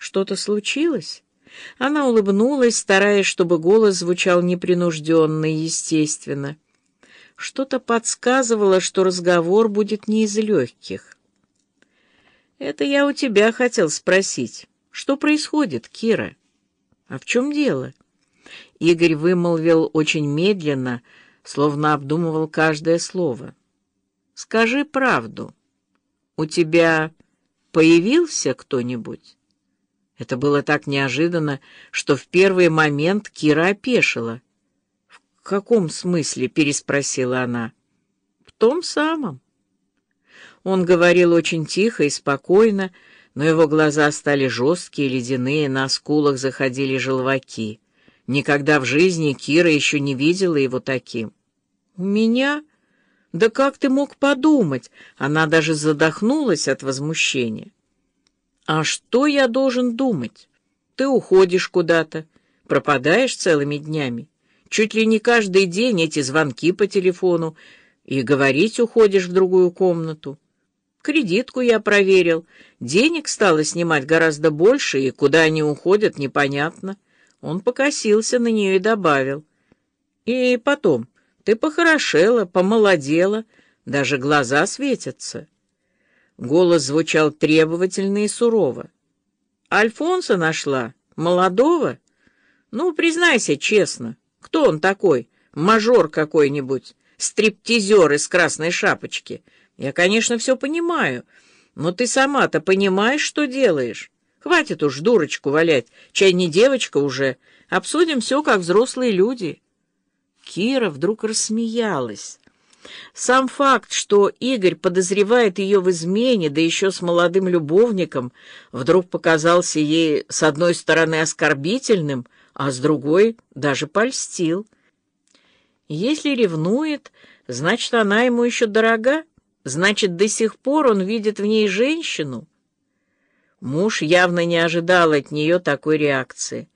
Что-то случилось? Она улыбнулась, стараясь, чтобы голос звучал непринужденно и естественно. Что-то подсказывало, что разговор будет не из легких. «Это я у тебя хотел спросить. Что происходит, Кира?» «А в чем дело?» Игорь вымолвил очень медленно, словно обдумывал каждое слово. «Скажи правду. У тебя появился кто-нибудь?» Это было так неожиданно, что в первый момент Кира опешила. «В каком смысле?» — переспросила она. «В том самом». Он говорил очень тихо и спокойно, но его глаза стали жесткие, ледяные, на скулах заходили желваки. Никогда в жизни Кира еще не видела его таким. «У меня? Да как ты мог подумать?» Она даже задохнулась от возмущения. «А что я должен думать? Ты уходишь куда-то, пропадаешь целыми днями. Чуть ли не каждый день эти звонки по телефону, и говорить уходишь в другую комнату. Кредитку я проверил, денег стало снимать гораздо больше, и куда они уходят, непонятно». Он покосился на нее и добавил. «И потом, ты похорошела, помолодела, даже глаза светятся». Голос звучал требовательно и сурово. «Альфонса нашла? Молодого? Ну, признайся честно, кто он такой? Мажор какой-нибудь, стриптизер из красной шапочки. Я, конечно, все понимаю, но ты сама-то понимаешь, что делаешь? Хватит уж дурочку валять, чай не девочка уже. Обсудим все, как взрослые люди». Кира вдруг рассмеялась. Сам факт, что Игорь подозревает ее в измене, да еще с молодым любовником, вдруг показался ей с одной стороны оскорбительным, а с другой даже польстил. Если ревнует, значит, она ему еще дорога, значит, до сих пор он видит в ней женщину. Муж явно не ожидал от нее такой реакции.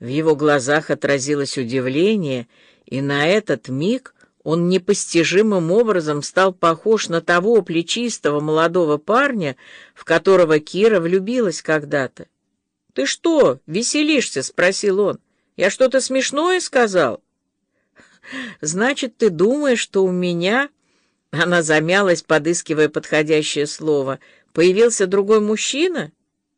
В его глазах отразилось удивление, и на этот миг он непостижимым образом стал похож на того плечистого молодого парня, в которого Кира влюбилась когда-то. «Ты что, веселишься?» — спросил он. «Я что-то смешное сказал?» «Значит, ты думаешь, что у меня...» Она замялась, подыскивая подходящее слово. «Появился другой мужчина?»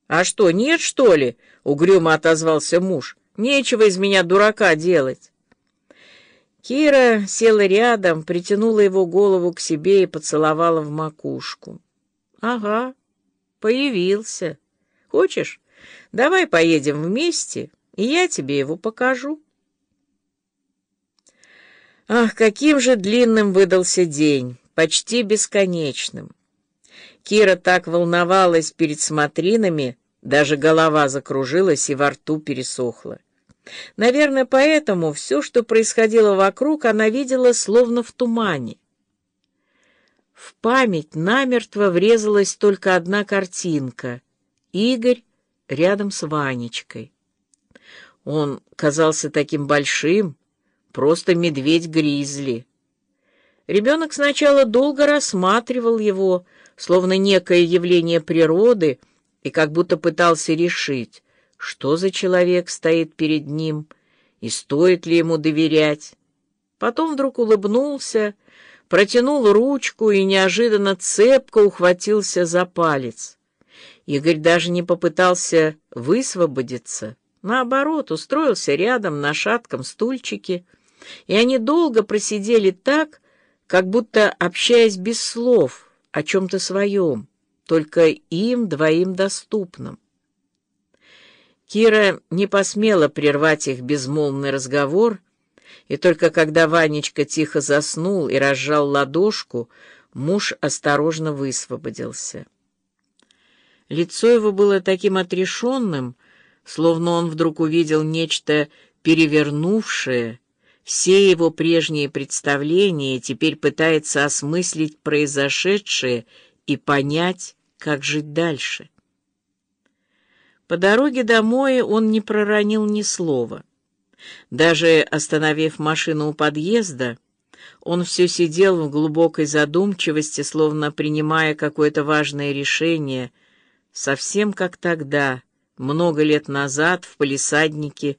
«А что, нет, что ли?» — угрюмо отозвался муж. «Нечего из меня дурака делать». Кира села рядом, притянула его голову к себе и поцеловала в макушку. «Ага, появился. Хочешь, давай поедем вместе, и я тебе его покажу». Ах, каким же длинным выдался день, почти бесконечным. Кира так волновалась перед смотринами, даже голова закружилась и во рту пересохла. Наверное, поэтому все, что происходило вокруг, она видела словно в тумане. В память намертво врезалась только одна картинка — Игорь рядом с Ванечкой. Он казался таким большим, просто медведь-гризли. Ребенок сначала долго рассматривал его, словно некое явление природы, и как будто пытался решить, что за человек стоит перед ним и стоит ли ему доверять. Потом вдруг улыбнулся, протянул ручку и неожиданно цепко ухватился за палец. Игорь даже не попытался высвободиться. Наоборот, устроился рядом на шатком стульчике, и они долго просидели так, как будто общаясь без слов о чем-то своем, только им двоим доступном. Кира не посмела прервать их безмолвный разговор, и только когда Ванечка тихо заснул и разжал ладошку, муж осторожно высвободился. Лицо его было таким отрешенным, словно он вдруг увидел нечто перевернувшее, все его прежние представления теперь пытается осмыслить произошедшее и понять, как жить дальше. По дороге домой он не проронил ни слова. Даже остановив машину у подъезда, он все сидел в глубокой задумчивости, словно принимая какое-то важное решение, совсем как тогда, много лет назад в палисаднике